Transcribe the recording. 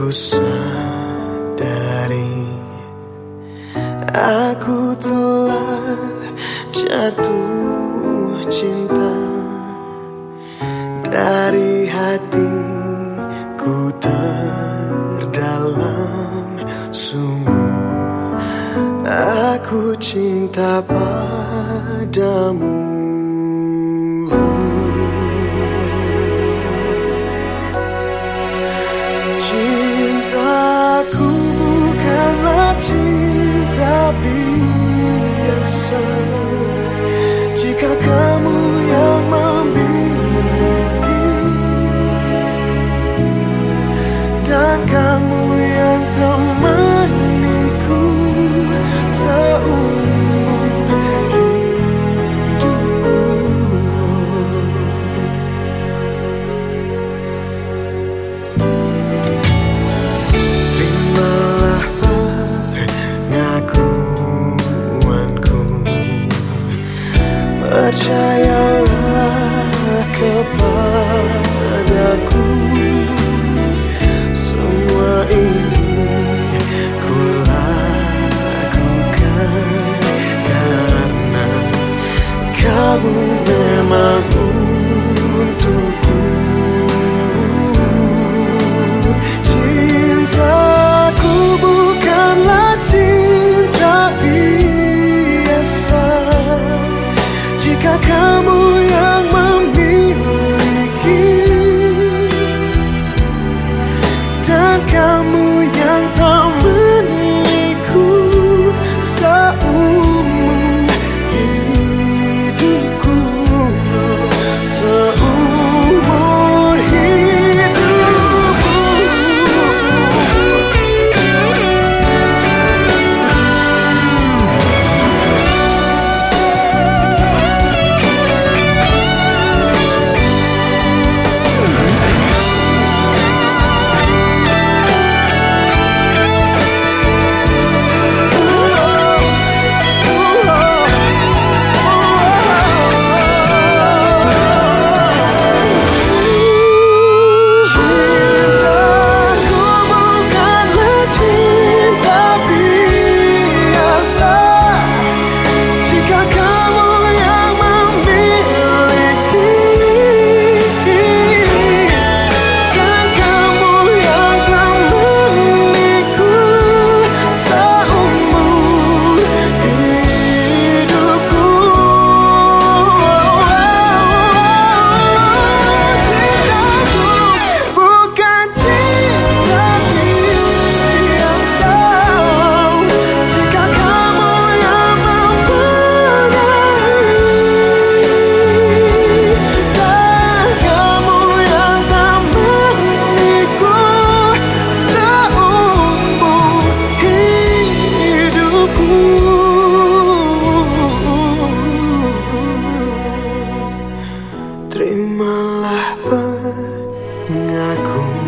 Ku sadari Aku telah jatuh cinta Dari hatiku terdalam. Sungguh aku cinta padamu. be, yes, sir. Percayalah kepadaku Semua ini ku lakukan Karena kamu memang Terimalah pengakuan